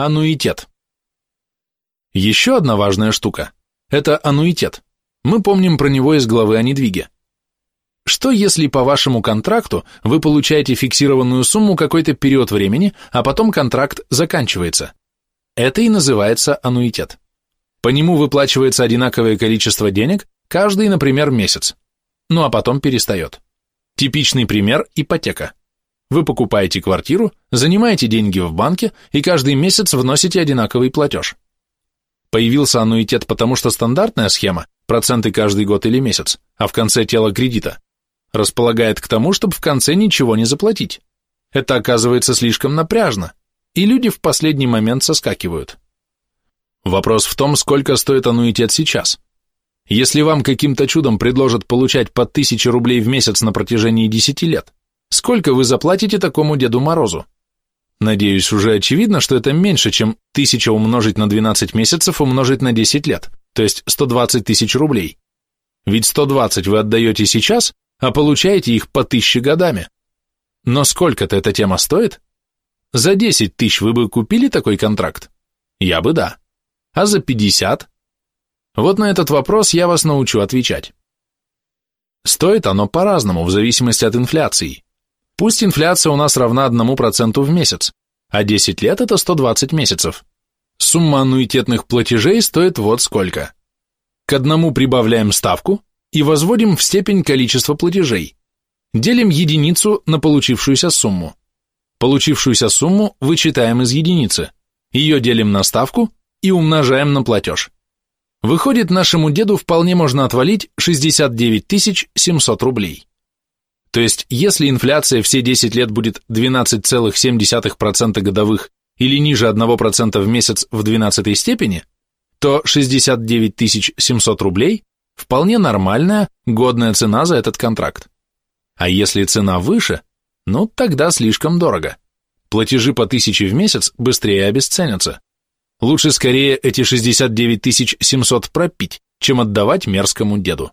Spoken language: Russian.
Аннуитет. Еще одна важная штука – это аннуитет. Мы помним про него из главы о недвиге. Что если по вашему контракту вы получаете фиксированную сумму какой-то период времени, а потом контракт заканчивается? Это и называется аннуитет. По нему выплачивается одинаковое количество денег каждый, например, месяц. Ну а потом перестает. Типичный пример – ипотека. Вы покупаете квартиру, занимаете деньги в банке и каждый месяц вносите одинаковый платеж. Появился аннуитет, потому что стандартная схема, проценты каждый год или месяц, а в конце тело кредита, располагает к тому, чтобы в конце ничего не заплатить. Это оказывается слишком напряжно, и люди в последний момент соскакивают. Вопрос в том, сколько стоит аннуитет сейчас. Если вам каким-то чудом предложат получать по 1000 рублей в месяц на протяжении 10 лет, сколько вы заплатите такому Деду Морозу? Надеюсь, уже очевидно, что это меньше, чем 1000 умножить на 12 месяцев умножить на 10 лет, то есть 120 тысяч рублей. Ведь 120 вы отдаете сейчас, а получаете их по 1000 годами. Но сколько-то эта тема стоит? За 10 тысяч вы бы купили такой контракт? Я бы да. А за 50? Вот на этот вопрос я вас научу отвечать. Стоит оно по-разному, в зависимости от инфляции. Пусть инфляция у нас равна 1% в месяц, а 10 лет – это 120 месяцев. Сумма аннуитетных платежей стоит вот сколько. К одному прибавляем ставку и возводим в степень количество платежей. Делим единицу на получившуюся сумму. Получившуюся сумму вычитаем из единицы. Ее делим на ставку и умножаем на платеж. Выходит, нашему деду вполне можно отвалить 69 700 рублей. То есть, если инфляция все 10 лет будет 12,7% годовых или ниже 1% в месяц в 12 степени, то 69 700 рублей – вполне нормальная, годная цена за этот контракт. А если цена выше, ну тогда слишком дорого. Платежи по 1000 в месяц быстрее обесценятся. Лучше скорее эти 69 700 пропить, чем отдавать мерзкому деду.